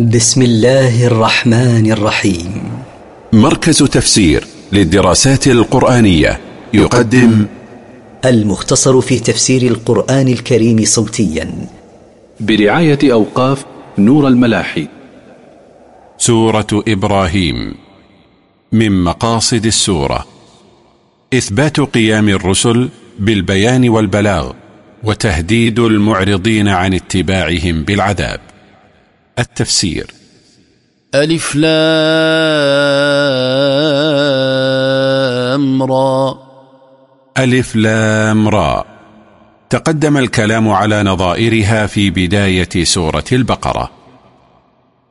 بسم الله الرحمن الرحيم. مركز تفسير للدراسات القرآنية يقدم المختصر في تفسير القرآن الكريم صوتيا. برعاية أوقاف نور الملاحي. سورة إبراهيم. من مقاصد السورة. إثبات قيام الرسل بالبيان والبلاغ وتهديد المعرضين عن اتباعهم بالعذاب. التفسير. ألف لام را. ألف لام را. تقدم الكلام على نظائرها في بداية سورة البقرة.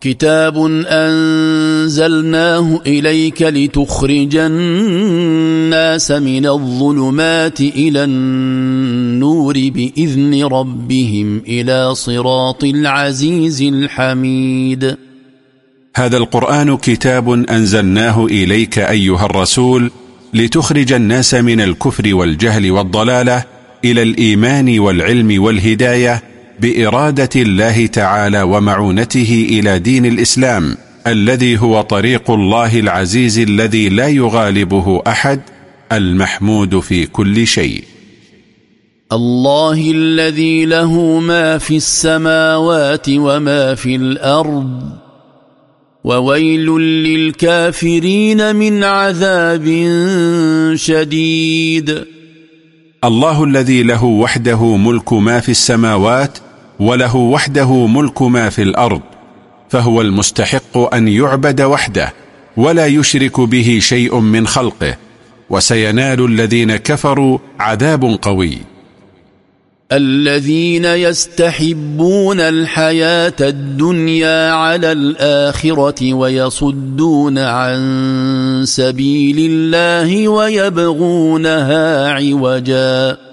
كتاب أنزلناه إليك لتخرج الناس من الظلمات إلى النور بإذن ربهم إلى صراط العزيز الحميد. هذا القرآن كتاب أنزلناه إليك أيها الرسول لتخرج الناس من الكفر والجهل والضلالة إلى الإيمان والعلم والهداية بإرادة الله تعالى ومعونته إلى دين الإسلام الذي هو طريق الله العزيز الذي لا يغالبه أحد المحمود في كل شيء. الله الذي له ما في السماوات وما في الأرض وويل للكافرين من عذاب شديد. الله الذي له وحده ملك ما في السماوات وله وحده ملك ما في الأرض فهو المستحق أن يعبد وحده ولا يشرك به شيء من خلقه وسينال الذين كفروا عذاب قوي. الذين يستحبون الحياة الدنيا على الآخرة ويصدون عن سبيل الله ويبغونها عوجا.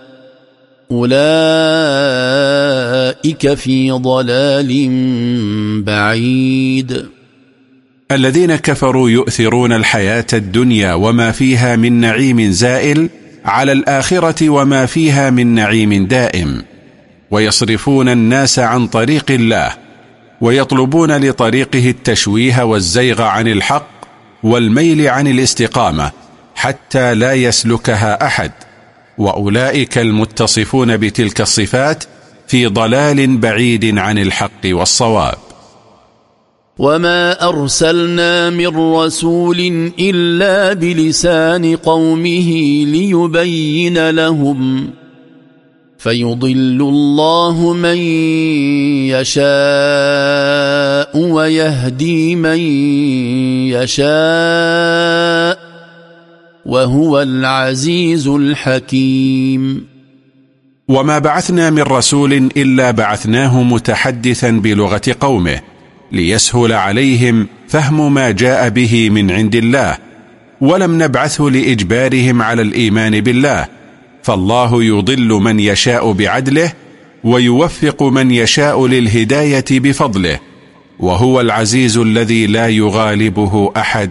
أولئك في ضلال بعيد. الذين كفروا يؤثرون الحياة الدنيا وما فيها من نعيم زائل على الآخرة وما فيها من نعيم دائم. ويصرفون الناس عن طريق الله ويطلبون لطريقه التشويه والزيغ عن الحق والميل عن الاستقامة حتى لا يسلكها أحد. وأولئك المتصفون بتلك الصفات في ضلال بعيد عن الحق والصواب. وما أرسلنا من رسول إلا بلسان قومه ليبين لهم فيضل الله من يشاء ويهدي من يشاء وهو العزيز الحكيم. وما بعثنا من رسول إلا بعثناه متحدثا بلغة قومه ليسهل عليهم فهم ما جاء به من عند الله ولم نبعثه لإجبارهم على الإيمان بالله فالله يضل من يشاء بعدله ويوفق من يشاء للهداية بفضله وهو العزيز الذي لا يغالبه أحد.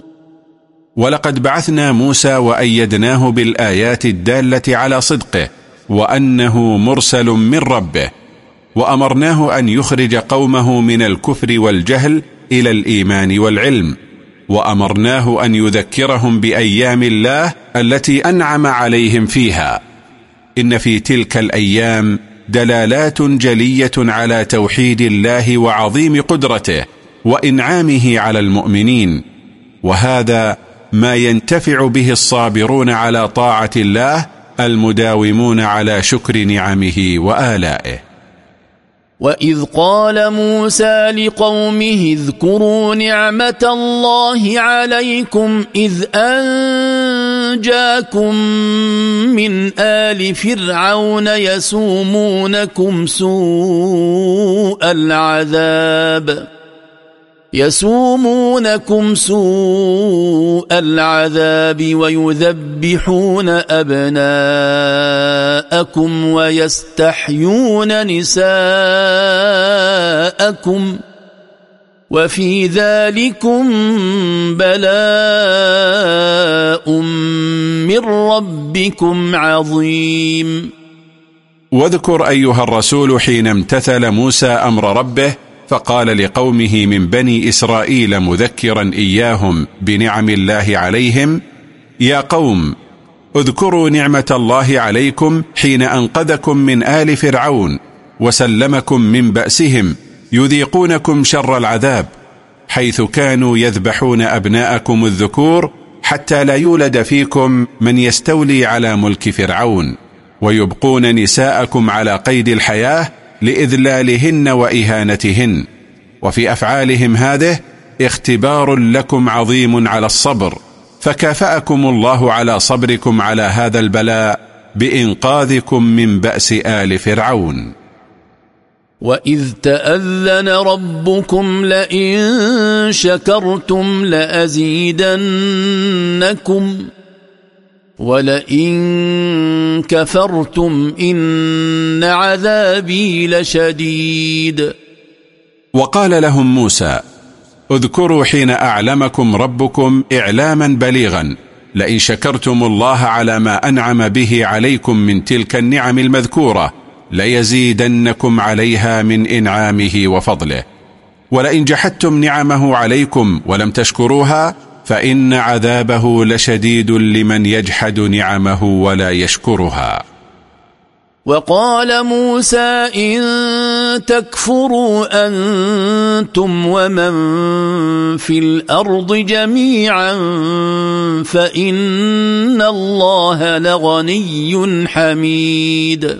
ولقد بعثنا موسى وأيدناه بالآيات الدالة على صدقه وأنه مرسل من ربه وأمرناه أن يخرج قومه من الكفر والجهل إلى الإيمان والعلم وأمرناه أن يذكرهم بأيام الله التي أنعم عليهم فيها. إن في تلك الأيام دلالات جلية على توحيد الله وعظيم قدرته وإنعامه على المؤمنين وهذا ما ينتفع به الصابرون على طاعة الله المداومون على شكر نعمه وآلائه. وإذ قال موسى لقومه اذكروا نعمة الله عليكم إذ أنجاكم من آل فرعون يسومونكم سوء العذاب. يسومونكم سوء العذاب ويذبحون أبناءكم ويستحيون نساءكم وفي ذلكم بلاء من ربكم عظيم. واذكر أيها الرسول حين امتثل موسى أمر ربه فقال لقومه من بني إسرائيل مذكرا إياهم بنعم الله عليهم يا قوم اذكروا نعمة الله عليكم حين أنقذكم من آل فرعون وسلمكم من بأسهم يذيقونكم شر العذاب حيث كانوا يذبحون أبناءكم الذكور حتى لا يولد فيكم من يستولي على ملك فرعون ويبقون نساءكم على قيد الحياة لإذلالهن وإهانتهن. وفي أفعالهم هذه اختبار لكم عظيم على الصبر. فكافأكم الله على صبركم على هذا البلاء بإنقاذكم من بأس آل فرعون. وإذ تأذن ربكم لئن شكرتم لأزيدنكم. ولئن كفرتم إن عذابي لشديد. وقال لهم موسى اذكروا حين أعلمكم ربكم إعلاما بليغا لئن شكرتم الله على ما أنعم به عليكم من تلك النعم المذكورة ليزيدنكم عليها من إنعامه وفضله. ولئن جحدتم نعمه عليكم ولم تشكروها فإن عذابه لشديد لمن يجحد نعمه ولا يشكرها. وقال موسى إن تكفروا أنتم ومن في الأرض جميعا فإن الله لغني حميد.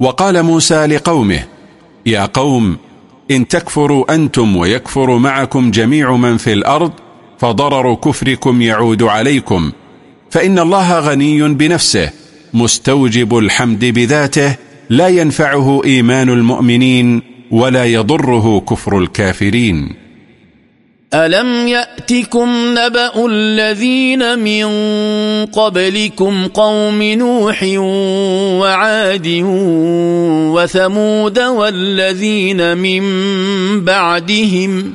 وقال موسى لقومه يا قوم إن تكفروا أنتم ويكفر معكم جميع من في الأرض فضرر كفركم يعود عليكم. فإن الله غني بنفسه مستوجب الحمد بذاته لا ينفعه إيمان المؤمنين ولا يضره كفر الكافرين. ألم يأتكم نبأ الذين من قبلكم قوم نوح وعاد وثمود والذين من بعدهم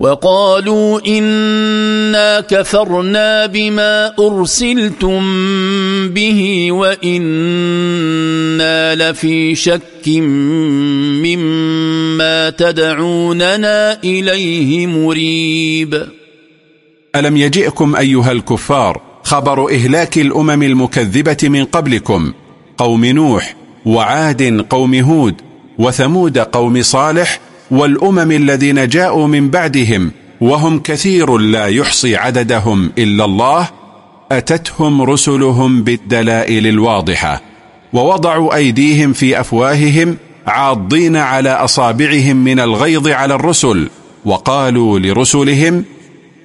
وقالوا إنا كفرنا بما أرسلتم به وإنا لفي شك مما تدعوننا إليه مريب. ألم يجئكم أيها الكفار خبر إهلاك الأمم المكذبة من قبلكم قوم نوح وعاد قوم هود وثمود قوم صالح والأمم الذين جاءوا من بعدهم وهم كثير لا يحصي عددهم إلا الله أتتهم رسلهم بالدلائل الواضحة ووضعوا أيديهم في أفواههم عاضين على أصابعهم من الغيظ على الرسل وقالوا لرسلهم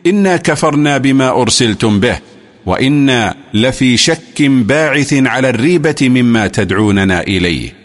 إنا كفرنا بما أرسلتم به وإنا لفي شك باعث على الريبة مما تدعوننا إليه.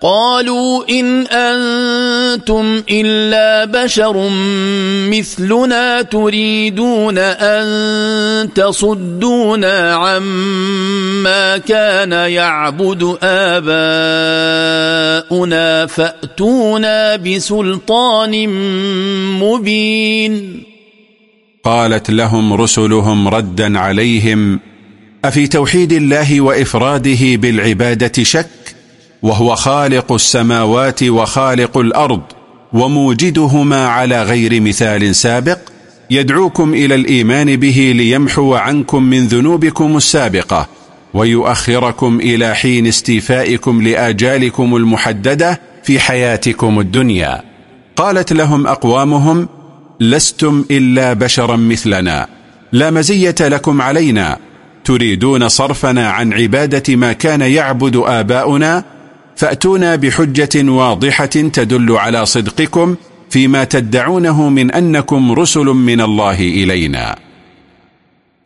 قالوا إن أنتم إلا بشر مثلنا تريدون أن تصدونا عما كان يعبد آباؤنا فأتونا بسلطان مبين. قالت لهم رسلهم ردا عليهم أفي توحيد الله وإفراده بالعبادة شك؟ وهو خالق السماوات وخالق الأرض وموجدهما على غير مثال سابق يدعوكم إلى الإيمان به ليمحو عنكم من ذنوبكم السابقة ويؤخركم إلى حين استيفائكم لآجالكم المحددة في حياتكم الدنيا. قالت لهم أقوامهم لستم إلا بشرا مثلنا لا مزية لكم علينا تريدون صرفنا عن عبادة ما كان يعبد آباؤنا فأتونا بحجة واضحة تدل على صدقكم فيما تدعونه من أنكم رسل من الله إلينا.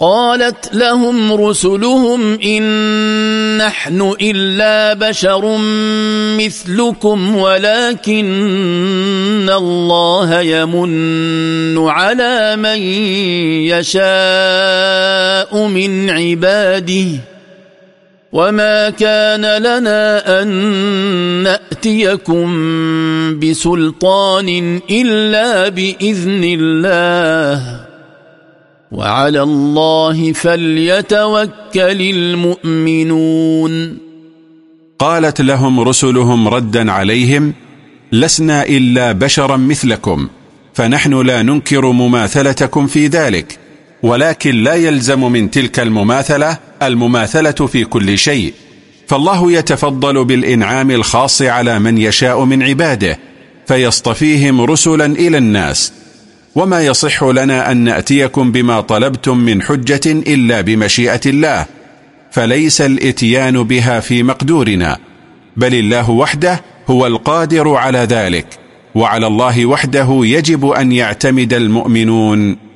قالت لهم رسلهم إن نحن إلا بشر مثلكم ولكن الله يمن على من يشاء من عباده. وما كان لنا أن نأتيكم بسلطان إلا بإذن الله وعلى الله فليتوكل المؤمنون قالت لهم رسلهم ردا عليهم لسنا إلا بشرا مثلكم فنحن لا ننكر مماثلتكم في ذلك ولكن لا يلزم من تلك المماثلة المماثلة في كل شيء. فالله يتفضل بالإنعام الخاص على من يشاء من عباده فيصطفيهم رسلا إلى الناس. وما يصح لنا أن نأتيكم بما طلبتم من حجة إلا بمشيئة الله فليس الإتيان بها في مقدورنا. بل الله وحده هو القادر على ذلك وعلى الله وحده يجب أن يعتمد المؤمنون.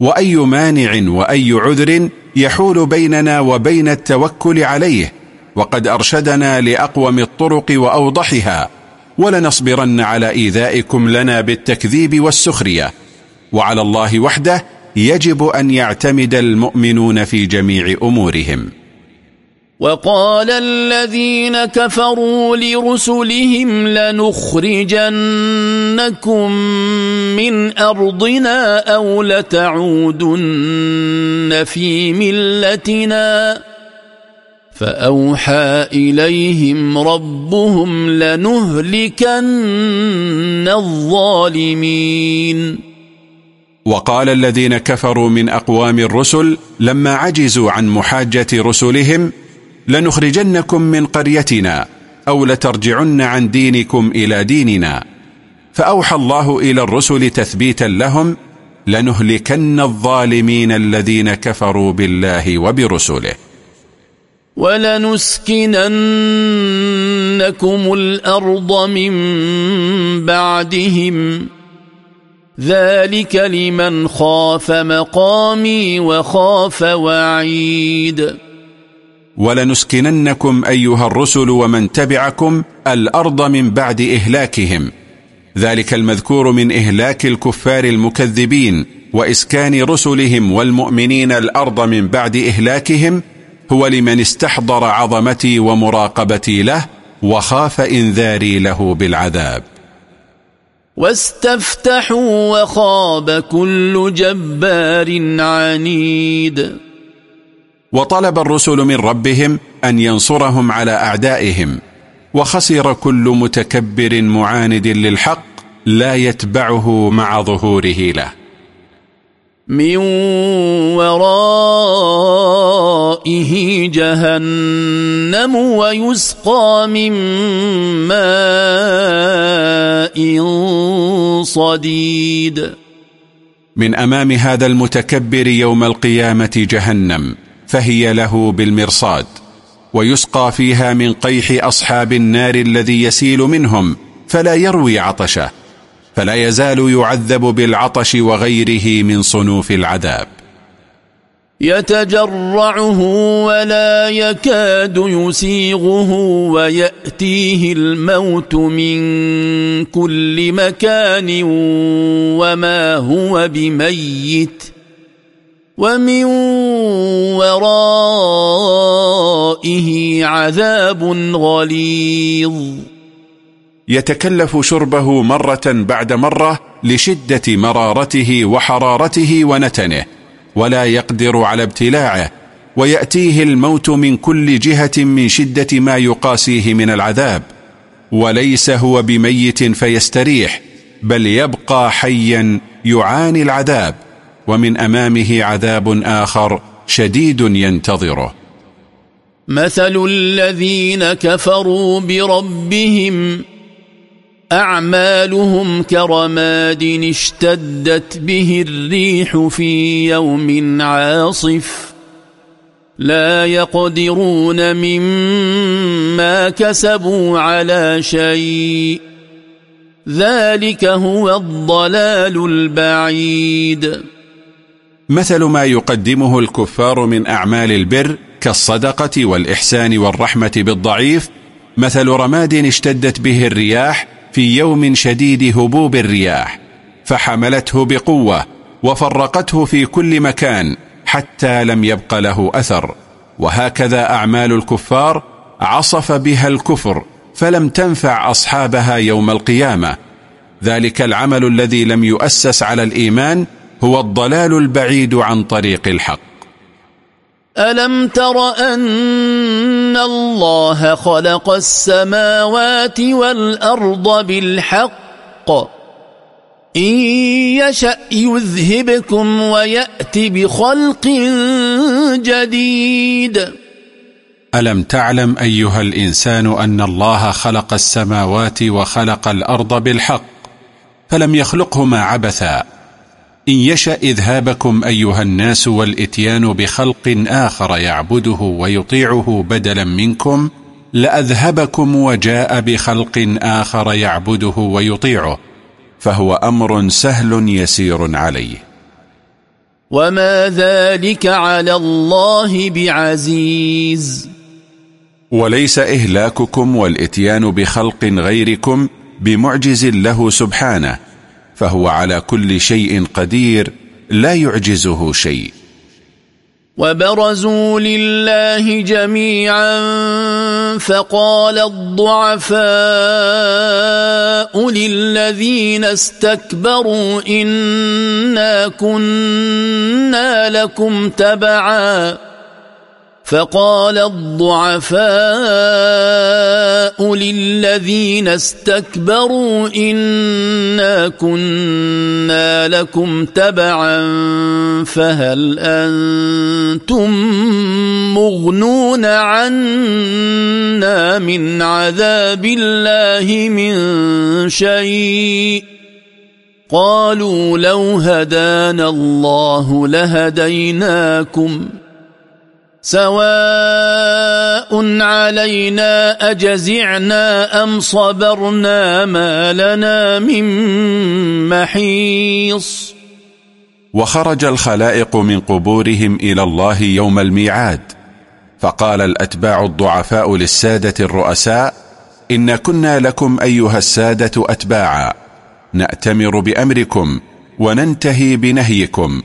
وأي مانع وأي عذر يحول بيننا وبين التوكل عليه وقد أرشدنا لأقوم الطرق وأوضحها ولنصبرن على إيذائكم لنا بالتكذيب والسخرية. وعلى الله وحده يجب أن يعتمد المؤمنون في جميع أمورهم. وقال الذين كفروا لرسلهم لنخرجنكم من أرضنا أو لتعودن في ملتنا. فأوحى إليهم ربهم لنهلكن الظالمين. وقال الذين كفروا من أقوام الرسل لما عجزوا عن محاجة رسلهم لنخرجنكم من قريتنا أو لترجعن عن دينكم إلى ديننا. فأوحى الله إلى الرسل تثبيتا لهم لنهلكن الظالمين الذين كفروا بالله وبرسله. ولنسكننكم الأرض من بعدهم. ذلك لمن خاف مقامي وخاف وعيد. ولنسكننكم أيها الرسل ومن تبعكم الأرض من بعد إهلاكهم. ذلك المذكور من إهلاك الكفار المكذبين وإسكان رسلهم والمؤمنين الأرض من بعد إهلاكهم هو لمن استحضر عظمتي ومراقبتي له وخاف إنذاري له بالعذاب. واستفتحوا وخاب كل جبار عنيد. وطلب الرسل من ربهم أن ينصرهم على أعدائهم وخسر كل متكبر معاند للحق لا يتبعه مع ظهوره له. من ورائه جهنم ويسقى من ماء صديد. من أمام هذا المتكبر يوم القيامة جهنم فهي له بالمرصاد ويسقى فيها من قيح أصحاب النار الذي يسيل منهم فلا يروي عطشه فلا يزال يعذب بالعطش وغيره من صنوف العذاب. يتجرعه ولا يكاد يسيغه ويأتيه الموت من كل مكان وما هو بميت. ومن وراء عذاب غليظ. يتكلف شربه مرة بعد مرة لشدة مرارته وحرارته ونتنه ولا يقدر على ابتلاعه ويأتيه الموت من كل جهة من شدة ما يقاسيه من العذاب. وليس هو بميت فيستريح بل يبقى حيا يعاني العذاب. ومن أمامه عذاب آخر شديد ينتظره. مثل الذين كفروا بربهم أعمالهم كرماد اشتدت به الريح في يوم عاصف لا يقدرون مما كسبوا على شيء ذلك هو الضلال البعيد مثل ما يقدمه الكفار من أعمال البر كالصدقة والإحسان والرحمة بالضعيف مثل رماد اشتدت به الرياح في يوم شديد هبوب الرياح فحملته بقوة وفرقته في كل مكان حتى لم يبق له أثر. وهكذا أعمال الكفار عصف بها الكفر فلم تنفع أصحابها يوم القيامة. ذلك العمل الذي لم يؤسس على الإيمان هو الضلال البعيد عن طريق الحق. ألم تر أن الله خلق السماوات والأرض بالحق؟ إن يشأ يذهبكم ويأتي بخلق جديد. ألم تعلم أيها الإنسان أن الله خلق السماوات وخلق الأرض بالحق؟ فلم يخلقهما عبثا. إن يشأ إذهابكم أيها الناس والإتيان بخلق آخر يعبده ويطيعه بدلا منكم لأذهبكم وجاء بخلق آخر يعبده ويطيعه فهو أمر سهل يسير عليه. وما ذلك على الله بعزيز. وليس إهلاككم والإتيان بخلق غيركم بمعجز له سبحانه فهو على كل شيء قدير لا يعجزه شيء. وبرزوا لله جميعا فقال الضعفاء للذين استكبروا إنا كنا لكم تبعاً. فقال الضعفاء للذين استكبروا إنا كنا لكم تبعا فهل أنتم مغنون عنا من عذاب الله من شيء؟ قالوا لو هدانا الله لهديناكم سواء علينا أجزعنا أم صبرنا ما لنا من محيص. وخرج الخلائق من قبورهم إلى الله يوم الميعاد فقال الأتباع الضعفاء للسادة الرؤساء إن كنا لكم أيها السادة أتباعا نأتمر بأمركم وننتهي بنهيكم.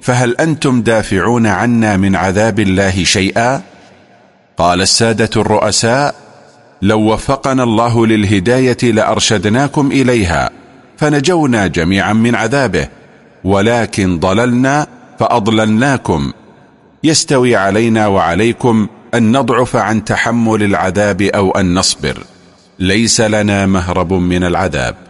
فهل أنتم دافعون عنا من عذاب الله شيئا؟ قال السادة الرؤساء لو وفقنا الله للهداية لأرشدناكم إليها فنجونا جميعا من عذابه ولكن ضللنا فأضللناكم. يستوي علينا وعليكم أن نضعف عن تحمل العذاب أو أن نصبر. ليس لنا مهرب من العذاب.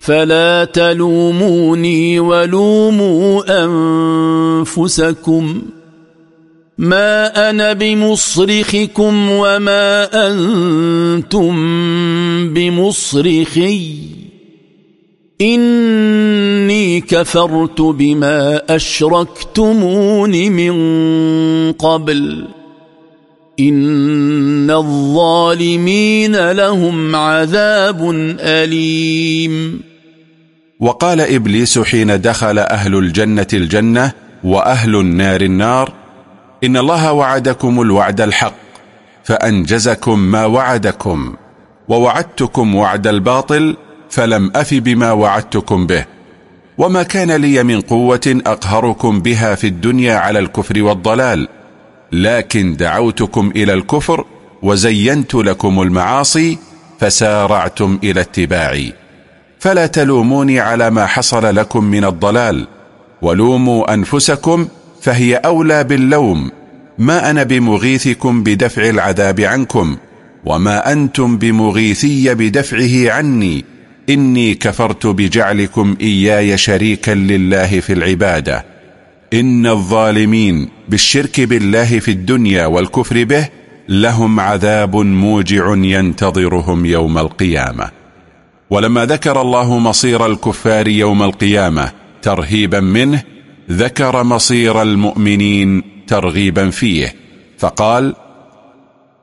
فلا تلوموني ولوموا أنفسكم. ما أنا بمصرخكم وما أنتم بمصرخي. إني كفرت بما أشركتمون من قبل. إن الظالمين لهم عذاب أليم. وقال إبليس حين دخل أهل الجنة الجنة وأهل النار النار إن الله وعدكم الوعد الحق فأنجزكم ما وعدكم ووعدتكم وعد الباطل فلم أف بما وعدتكم به وما كان لي من قوة أقهركم بها في الدنيا على الكفر والضلال لكن دعوتكم إلى الكفر وزينت لكم المعاصي فسارعتم إلى اتباعي. فلا تلوموني على ما حصل لكم من الضلال. ولوموا أنفسكم فهي أولى باللوم. ما أنا بمغيثكم بدفع العذاب عنكم وما أنتم بمغيثي بدفعه عني. إني كفرت بجعلكم إياي شريكا لله في العبادة. إن الظالمين بالشرك بالله في الدنيا والكفر به لهم عذاب موجع ينتظرهم يوم القيامة. ولما ذكر الله مصير الكفار يوم القيامة ترهيبا منه ذكر مصير المؤمنين ترغيبا فيه. فقال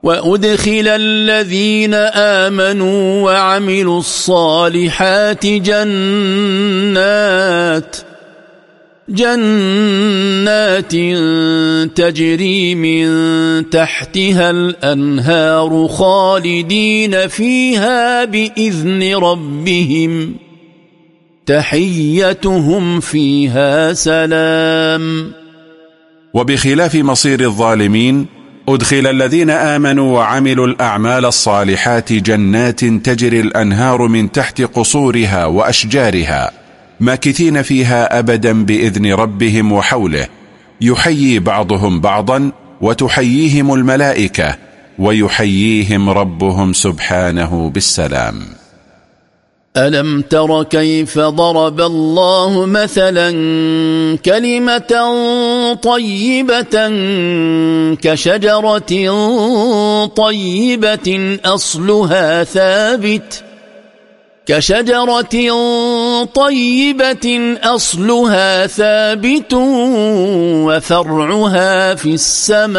وأدخل الذين آمنوا وعملوا الصالحات جنات جنات تجري من تحتها الأنهار خالدين فيها بإذن ربهم. تحيتهم فيها سلام. وبخلاف مصير الظالمين أدخل الذين آمنوا وعملوا الأعمال الصالحات جنات تجري الأنهار من تحت قصورها وأشجارها. ماكثين فيها أبدا بإذن ربهم وحوله. يحيي بعضهم بعضا وتحييهم الملائكة ويحييهم ربهم سبحانه بالسلام. ألم تر كيف ضرب الله مثلا كلمة طيبة كشجرة طيبة أصلها ثابت كشجرة طيبة أصلها ثابت وفرعها في السماء.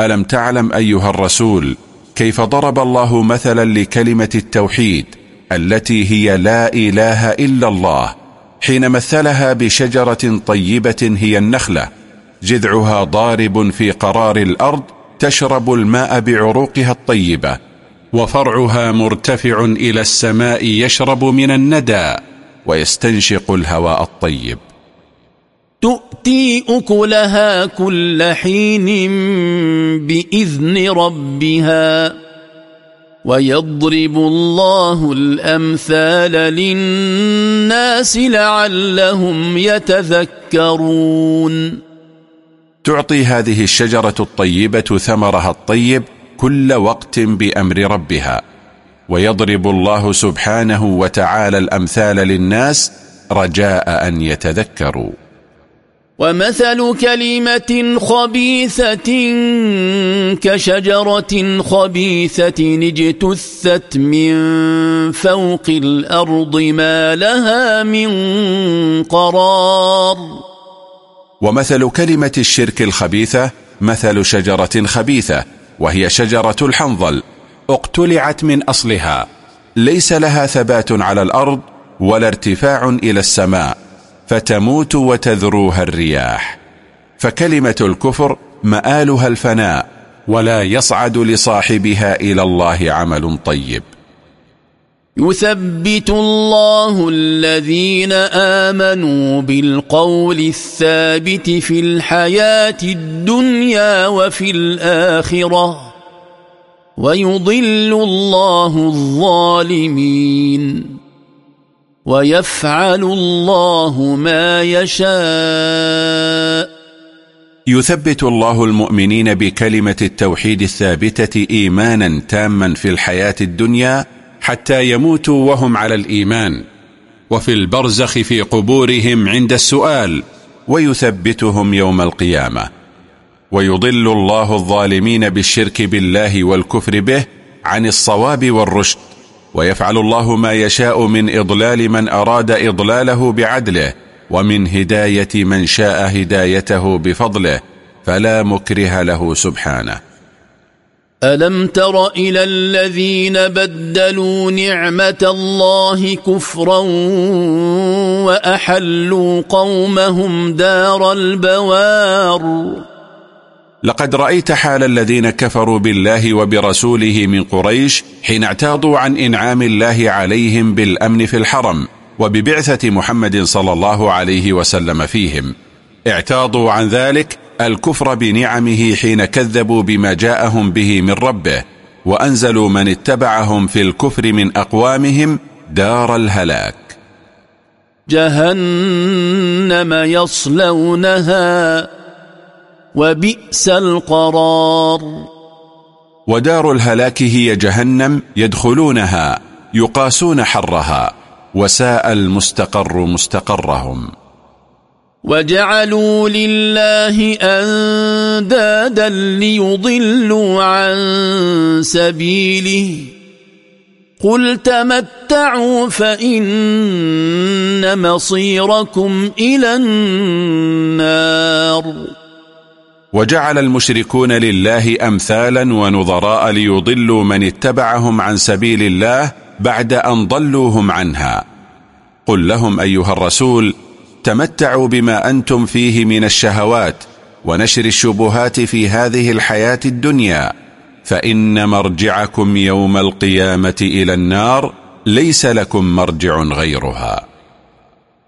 ألم تعلم أيها الرسول كيف ضرب الله مثلا لكلمة التوحيد التي هي لا إله إلا الله حين مثلها بشجرة طيبة هي النخلة جذعها ضارب في قرار الأرض تشرب الماء بعروقها الطيبة وفرعها مرتفع إلى السماء يشرب من الندى ويستنشق الهواء الطيب. تؤتي أكلها كل حين بإذن ربها ويضرب الله الأمثال للناس لعلهم يتذكرون. تعطي هذه الشجرة الطيبة ثمرها الطيب كل وقت بأمر ربها ويضرب الله سبحانه وتعالى الأمثال للناس رجاء أن يتذكروا. ومثل كلمة خبيثة كشجرة خبيثة اجتثت من فوق الأرض ما لها من قرار. ومثل كلمة الشرك الخبيثة مثل شجرة خبيثة وهي شجرة الحنظل اقتلعت من أصلها. ليس لها ثبات على الأرض ولا ارتفاع إلى السماء فتموت وتذروها الرياح. فكلمة الكفر مآلها الفناء ولا يصعد لصاحبها إلى الله عمل طيب. يثبت الله الذين آمنوا بالقول الثابت في الحياة الدنيا وفي الآخرة ويضل الله الظالمين ويفعل الله ما يشاء يثبت الله المؤمنين بكلمة التوحيد الثابتة إيمانا تاما في الحياة الدنيا حتى يموتوا وهم على الإيمان وفي البرزخ في قبورهم عند السؤال ويثبتهم يوم القيامة. ويضل الله الظالمين بالشرك بالله والكفر به عن الصواب والرشد ويفعل الله ما يشاء من إضلال من أراد إضلاله بعدله ومن هداية من شاء هدايته بفضله فلا مكره له سبحانه. ألم تر إلى الذين بدلوا نعمة الله كفرا وأحلوا قومهم دار البوار؟ لقد رأيت حال الذين كفروا بالله وبرسوله من قريش حين اعتاضوا عن إنعام الله عليهم بالأمن في الحرم وببعثة محمد صلى الله عليه وسلم فيهم. اعتاضوا عن ذلك الكفر بنعمه حين كذبوا بما جاءهم به من ربه وأنزلوا من اتبعهم في الكفر من أقوامهم دار الهلاك. جهنم يصلونها وبئس القرار. ودار الهلاك هي جهنم يدخلونها يقاسون حرها وساء المستقر مستقرهم. وجعلوا لله أندادا ليضلوا عن سبيله. قل تمتعوا فإن مصيركم إلى النار. وجعل المشركون لله أمثالا ونظراء ليضلوا من اتبعهم عن سبيل الله بعد أن ضلوهم عنها. قل لهم أيها الرسول تمتعوا بما أنتم فيه من الشهوات ونشر الشبهات في هذه الحياة الدنيا. فإن مرجعكم يوم القيامة إلى النار ليس لكم مرجع غيرها.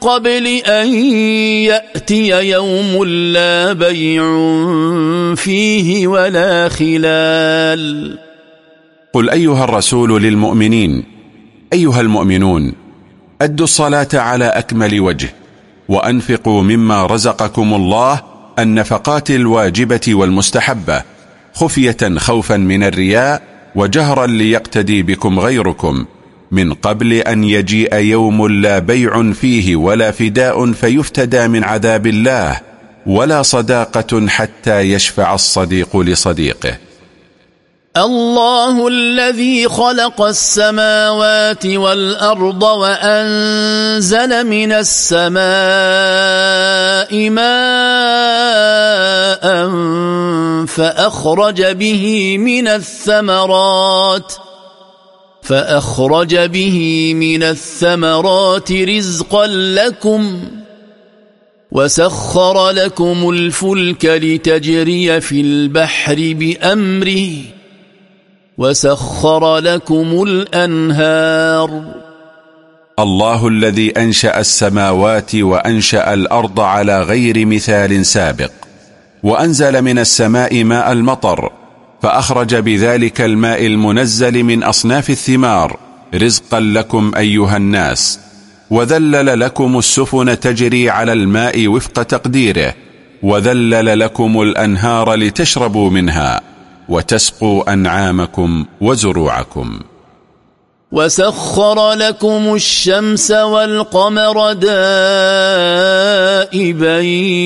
قبل أن يأتي يوم لا بيع فيه ولا خلال. قل أيها الرسول للمؤمنين أيها المؤمنون أدوا الصلاة على أكمل وجه وأنفقوا مما رزقكم الله النفقات الواجبة والمستحبة خفية خوفا من الرياء وجهرا ليقتدي بكم غيركم. من قبل أن يجيء يوم لا بيع فيه ولا فداء فيفتدى من عذاب الله ولا صداقة حتى يشفع الصديق لصديقه. الله الذي خلق السماوات والأرض وأنزل من السماء ماء فأخرج به من الثمرات ۖ. فأخرج به من الثمرات رزقا لكم وسخر لكم الفلك لتجري في البحر بأمره وسخر لكم الأنهار. الله الذي أنشأ السماوات وأنشأ الأرض على غير مثال سابق وأنزل من السماء ماء المطر فأخرج بذلك الماء المنزل من أصناف الثمار رزقا لكم أيها الناس وذلل لكم السفن تجري على الماء وفق تقديره وذلل لكم الأنهار لتشربوا منها وتسقوا أنعامكم وزروعكم. وسخر لكم الشمس والقمر دائبين.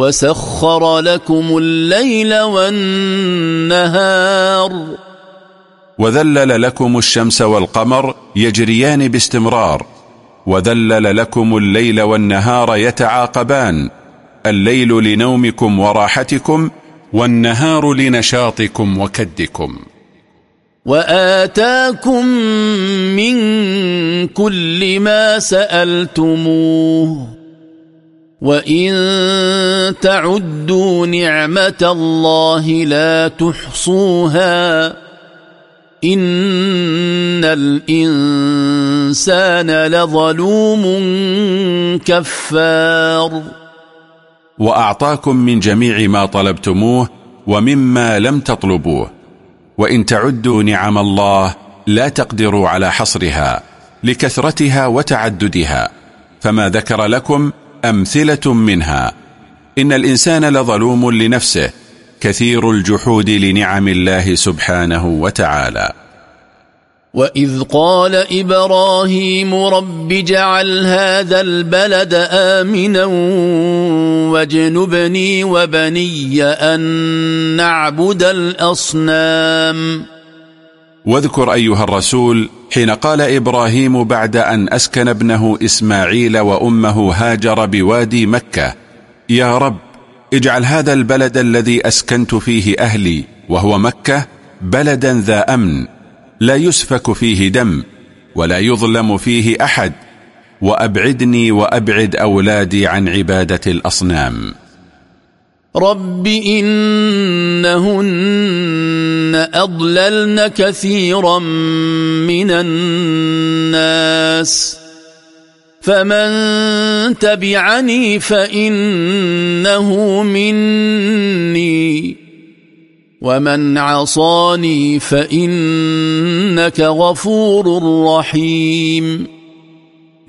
وسخر لكم الليل والنهار وذلل لكم الشمس والقمر يجريان باستمرار. وذلل لكم الليل والنهار يتعاقبان. الليل لنومكم وراحتكم والنهار لنشاطكم وكدكم. وآتاكم من كل ما سألتموه. وان تعدوا نعمه الله لا تحصوها ان الانسان لظلوم كفار واعطاكم من جميع ما طلبتموه ومما لم تطلبوه وان تعدوا نعم الله لا تقدروا على حصرها لكثرتها وتعددها فما ذكر لكم أمثلة منها. إن الإنسان لظلوم لنفسه كثير الجحود لنعم الله سبحانه وتعالى. وإذ قال إبراهيم رب اجعل هذا البلد آمنا واجنبني وبني أن نعبد الأصنام. واذكر أيها الرسول حين قال إبراهيم بعد أن أسكن ابنه إسماعيل وأمه هاجر بوادي مكة يا رب اجعل هذا البلد الذي أسكنت فيه أهلي وهو مكة بلدا ذا أمن لا يسفك فيه دم ولا يظلم فيه أحد وأبعدني وأبعد أولادي عن عبادة الأصنام. رب إنهن أضللن كثيرا من الناس فمن تبعني فإنه مني ومن عصاني فإنك غفور رحيم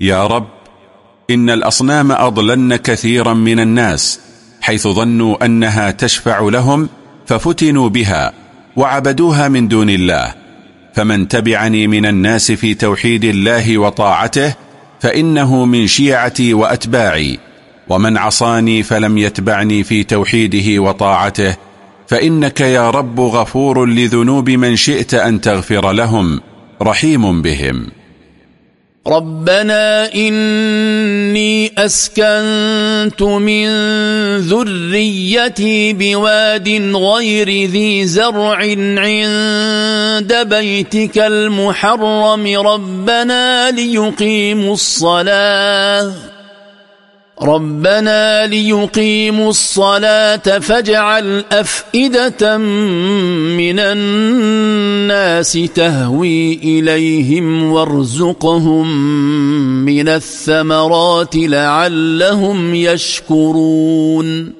يا رب إن الأصنام أضلن كثيرا من الناس حيث ظنوا أنها تشفع لهم ففتنوا بها وعبدوها من دون الله. فمن تبعني من الناس في توحيد الله وطاعته فإنه من شيعتي وأتباعي. ومن عصاني فلم يتبعني في توحيده وطاعته فإنك يا رب غفور لذنوب من شئت أن تغفر لهم رحيم بهم. ربنا إني أسكنت من ذريتي بواد غير ذي زرع عند بيتك المحرم. ربنا ليقيموا الصلاة. ربنا ليقيموا الصلاة فاجعل أفئدة من الناس تهوي إليهم وارزقهم من الثمرات لعلهم يشكرون.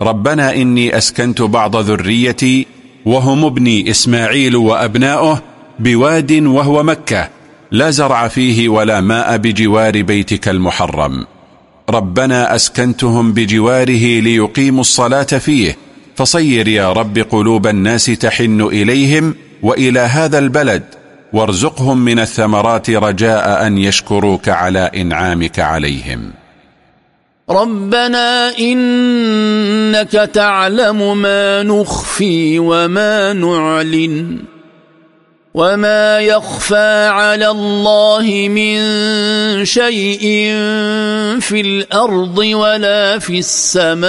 ربنا إني أسكنت بعض ذريتي وهم ابني إسماعيل وأبناؤه بواد وهو مكة لا زرع فيه ولا ماء بجوار بيتك المحرم. ربنا أسكنتهم بجواره ليقيموا الصلاة فيه. فصير يا رب قلوب الناس تحن إليهم وإلى هذا البلد وارزقهم من الثمرات رجاء أن يشكروك على إنعامك عليهم. ربنا إنك تعلم ما نخفي وما نعلن. وما يخفى على الله من شيء في الأرض ولا في السماء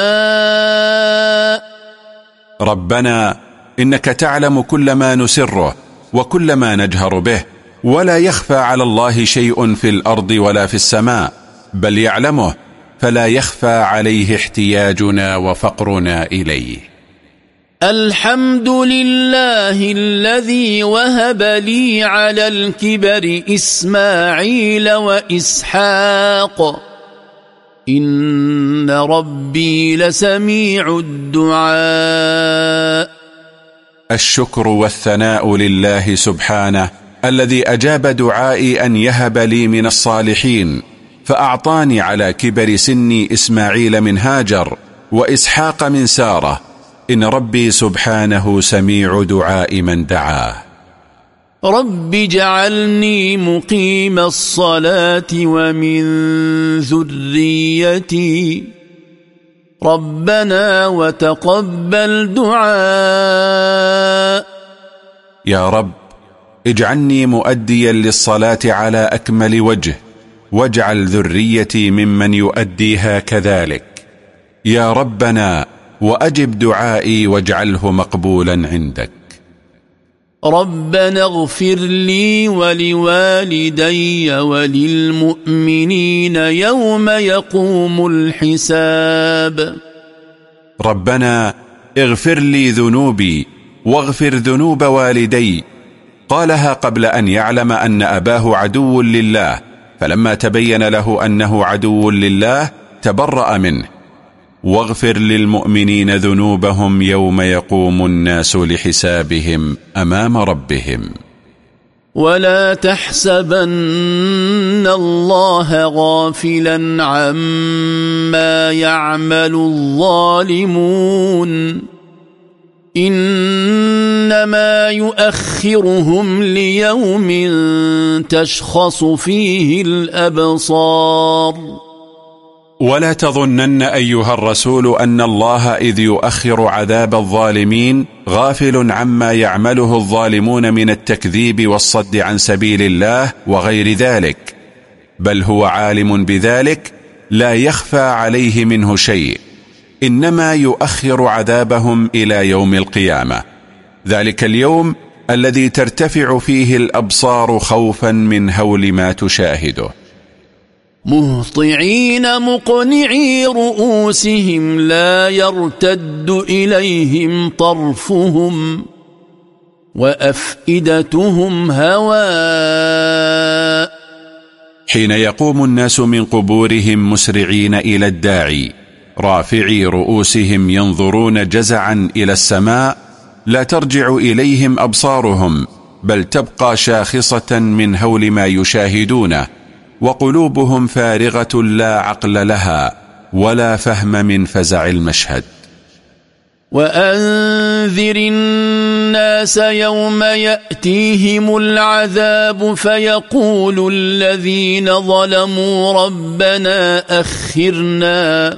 ربنا انك تعلم كل ما نسره وكل ما نجهر به ولا يخفى على الله شيء في الأرض ولا في السماء بل يعلمه فلا يخفى عليه احتياجنا وفقرنا اليه. الحمد لله الذي وهب لي على الكبر إسماعيل وإسحاق إن ربي لسميع الدعاء الشكر والثناء لله سبحانه الذي أجاب دعائي أن يهب لي من الصالحين فأعطاني على كبر سني إسماعيل من هاجر وإسحاق من ساره إن ربي سبحانه سميع دعاء من دعاه رب اجعلني مقيم الصلاة ومن ذريتي. ربنا وتقبل دعاء. يا رب اجعلني مؤديا للصلاة على أكمل وجه واجعل ذريتي ممن يؤديها كذلك. يا ربنا وأجب دعائي واجعله مقبولا عندك. ربنا اغفر لي ولوالدي وللمؤمنين يوم يقوم الحساب. ربنا اغفر لي ذنوبي واغفر ذنوب والدي. قالها قبل أن يعلم أن أباه عدو لله فلما تبين له أنه عدو لله تبرأ منه. واغفر للمؤمنين ذنوبهم يوم يقوم الناس لحسابهم أمام ربهم. ولا تحسبن الله غافلا عما يعمل الظالمون. إنما يؤخرهم ليوم تشخص فيه الأبصار. ولا تظنن أيها الرسول أن الله إذ يؤخر عذاب الظالمين غافل عما يعمله الظالمون من التكذيب والصد عن سبيل الله وغير ذلك. بل هو عالم بذلك لا يخفى عليه منه شيء. إنما يؤخر عذابهم إلى يوم القيامة. ذلك اليوم الذي ترتفع فيه الأبصار خوفا من هول ما تشاهده. مهطعين مقنعي رؤوسهم لا يرتد إليهم طرفهم وأفئدتهم هواء حين يقوم الناس من قبورهم مسرعين إلى الداعي رافعي رؤوسهم ينظرون جزعا إلى السماء لا ترجع إليهم أبصارهم بل تبقى شاخصة من هول ما يشاهدونه. وقلوبهم فارغة لا عقل لها ولا فهم من فزع المشهد. وأنذر الناس يوم يأتيهم العذاب فيقول الذين ظلموا ربنا أخرنا.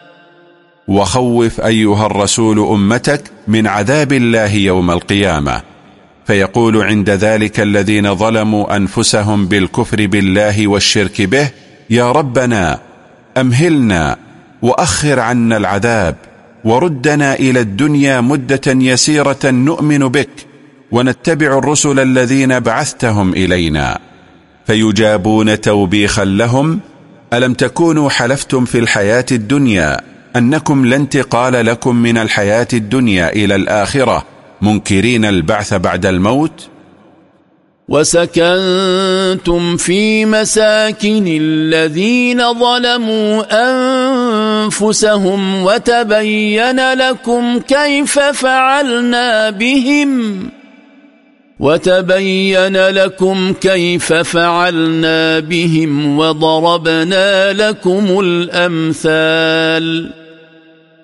وخوف أيها الرسول أمتك من عذاب الله يوم القيامة. فيقول عند ذلك الذين ظلموا أنفسهم بالكفر بالله والشرك به يا ربنا أمهلنا وأخر عنا العذاب وردنا إلى الدنيا مدة يسيرة نؤمن بك ونتبع الرسل الذين بعثتهم إلينا. فيجابون توبيخا لهم ألم تكونوا حلفتم في الحياة الدنيا أنكم لا انتقال لكم من الحياة الدنيا إلى الآخرة منكرين البعث بعد الموت؟ وسكنتم في مساكن الذين ظلموا أنفسهم وتبين لكم كيف فعلنا بهم. وتبين لكم كيف فعلنا بهم وضربنا لكم الأمثال.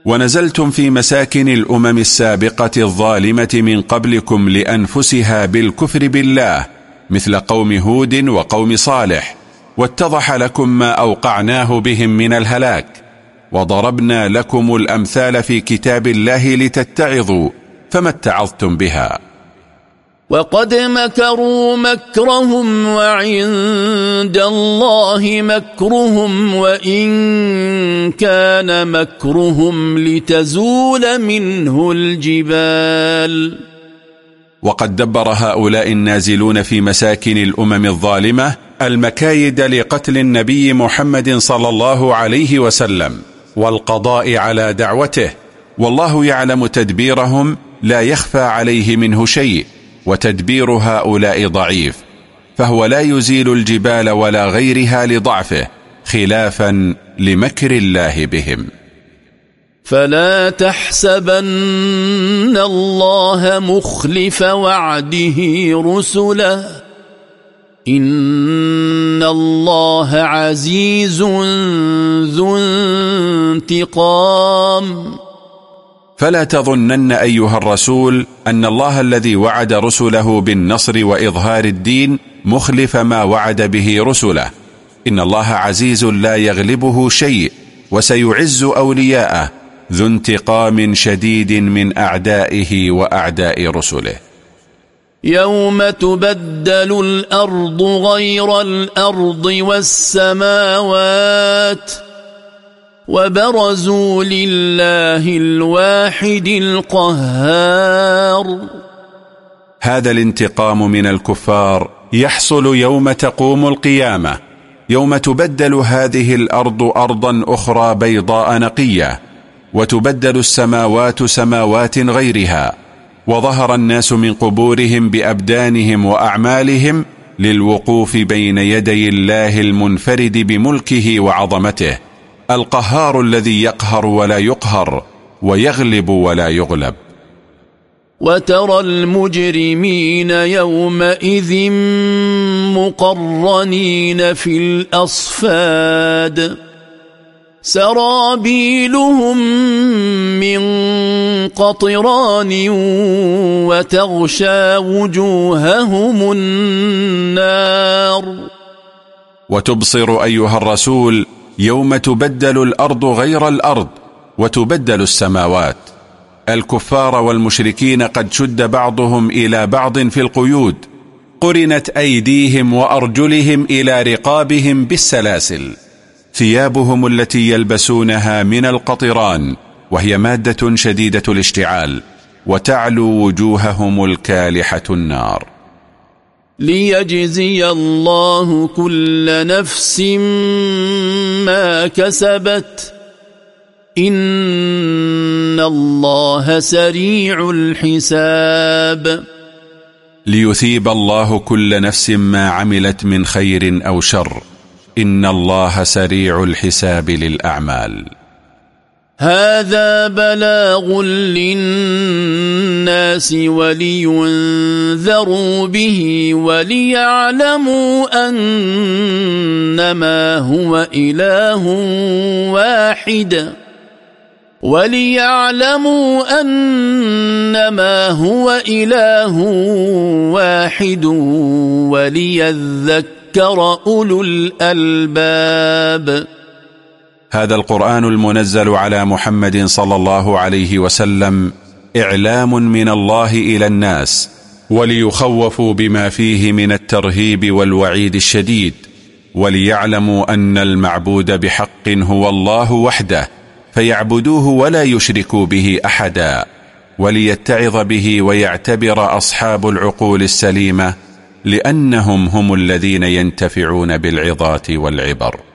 ونزلتم في مساكن الأمم السابقة الظالمة من قبلكم لأنفسها بالكفر بالله مثل قوم هود وقوم صالح واتضح لكم ما أوقعناه بهم من الهلاك وضربنا لكم الأمثال في كتاب الله لتتعظوا فما اتعظتم بها. وقد مكروا مكرهم وعند الله مكرهم وإن كان مكرهم لتزول منه الجبال. وقد دبر هؤلاء النازلون في مساكن الأمم الظالمة المكايد لقتل النبي محمد صلى الله عليه وسلم والقضاء على دعوته والله يعلم تدبيرهم لا يخفى عليه منه شيء. وتدبير هؤلاء ضعيف فهو لا يزيل الجبال ولا غيرها لضعفه خلافا لمكر الله بهم. فلا تحسبن الله مخلف وعده رسله إن الله عزيز ذو انتقام. فلا تظنن أيها الرسول أن الله الذي وعد رسله بالنصر وإظهار الدين مخلف ما وعد به رسله. إن الله عزيز لا يغلبه شيء وسيعز أولياءه ذو انتقام شديد من أعدائه وأعداء رسله. يوم تبدل الأرض غير الأرض والسماوات وبرزوا لله الواحد القهار. هذا الانتقام من الكفار يحصل يوم تقوم القيامة يوم تبدل هذه الأرض أرضا أخرى بيضاء نقية وتبدل السماوات سماوات غيرها وظهر الناس من قبورهم بأبدانهم وأعمالهم للوقوف بين يدي الله المنفرد بملكه وعظمته. القهار الذي يقهر ولا يقهر ويغلب ولا يغلب. وترى المجرمين يومئذ مقرنين في الأصفاد. سرابيلهم من قطران وتغشى وجوههم النار. وتبصر أيها الرسول يوم تبدل الأرض غير الأرض وتبدل السماوات. الكفار والمشركين قد شد بعضهم إلى بعض في القيود قرنت أيديهم وأرجلهم إلى رقابهم بالسلاسل. ثيابهم التي يلبسونها من القطران وهي مادة شديدة الاشتعال وتعلو وجوههم الكالحة النار. ليجزي الله كل نفس ما كسبت. إن الله سريع الحساب. ليثيب الله كل نفس ما عملت من خير أو شر. إن الله سريع الحساب للأعمال. هذا بلاغ للناس ولينذروا به وليعلموا أنما هو إله واحد. وليعلموا أنما هو إله واحد. وليذكر أولو الألباب. هذا القرآن المنزل على محمد صلى الله عليه وسلم إعلام من الله إلى الناس وليخوفوا بما فيه من الترهيب والوعيد الشديد وليعلموا أن المعبود بحق هو الله وحده فيعبدوه ولا يشركوا به أحدا وليتعظ به ويعتبر أصحاب العقول السليمة لأنهم هم الذين ينتفعون بالعظات والعبر.